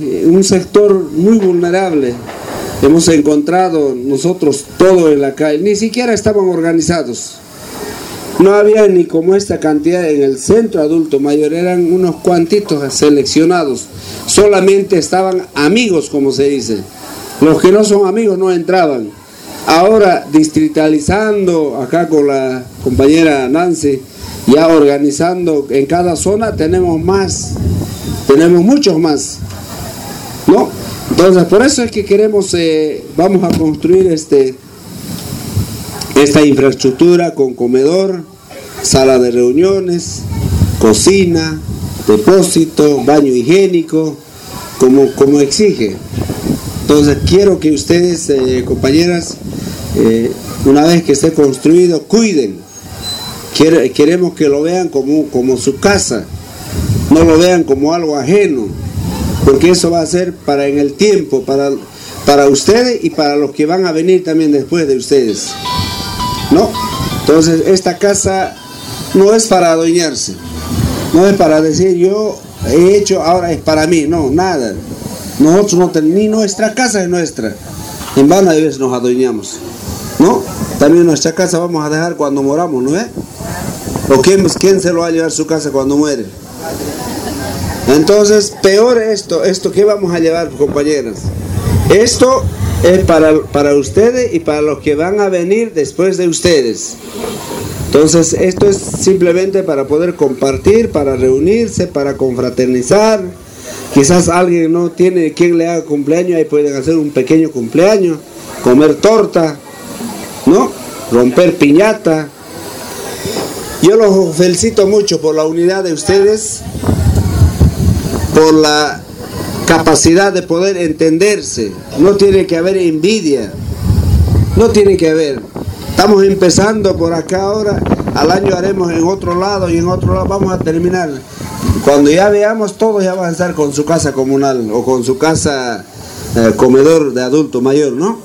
Eh, un sector muy vulnerable. Hemos encontrado nosotros todo en la calle, ni siquiera estaban organizados. No había ni como esta cantidad en el centro adulto mayor, eran unos cuantitos seleccionados. Solamente estaban amigos, como se dice. Los que no son amigos no entraban. Ahora, distritalizando acá con la compañera Nancy, ya organizando en cada zona, tenemos más, tenemos muchos más. ¿No? Entonces, por eso es que queremos, eh, vamos a construir este, esta infraestructura con comedor, sala de reuniones, cocina, depósito, baño higiénico, como, como exige. Entonces, quiero que ustedes, eh, compañeras, eh, una vez que esté construido, cuiden. queremos que lo vean como, como su casa, no lo vean como algo ajeno porque eso va a ser para en el tiempo, para, para ustedes y para los que van a venir también después de ustedes. ¿No? Entonces, esta casa no es para adueñarse, no es para decir yo he hecho, ahora es para mí, no, nada. Nosotros no tenemos, ni nuestra casa es nuestra. En vano a veces nos adueñamos, ¿no? También nuestra casa vamos a dejar cuando moramos, ¿no es? ¿O quién, quién se lo va a llevar a su casa cuando muere? Entonces, peor esto, esto que vamos a llevar, compañeras. Esto es para, para ustedes y para los que van a venir después de ustedes. Entonces, esto es simplemente para poder compartir, para reunirse, para confraternizar. Quizás alguien no tiene quien le haga cumpleaños, ahí pueden hacer un pequeño cumpleaños, comer torta, ¿no? Romper piñata. Yo los felicito mucho por la unidad de ustedes por la capacidad de poder entenderse. No tiene que haber envidia, no tiene que haber. Estamos empezando por acá ahora, al año haremos en otro lado y en otro lado vamos a terminar. Cuando ya veamos, todos ya van a estar con su casa comunal o con su casa eh, comedor de adulto mayor, ¿no?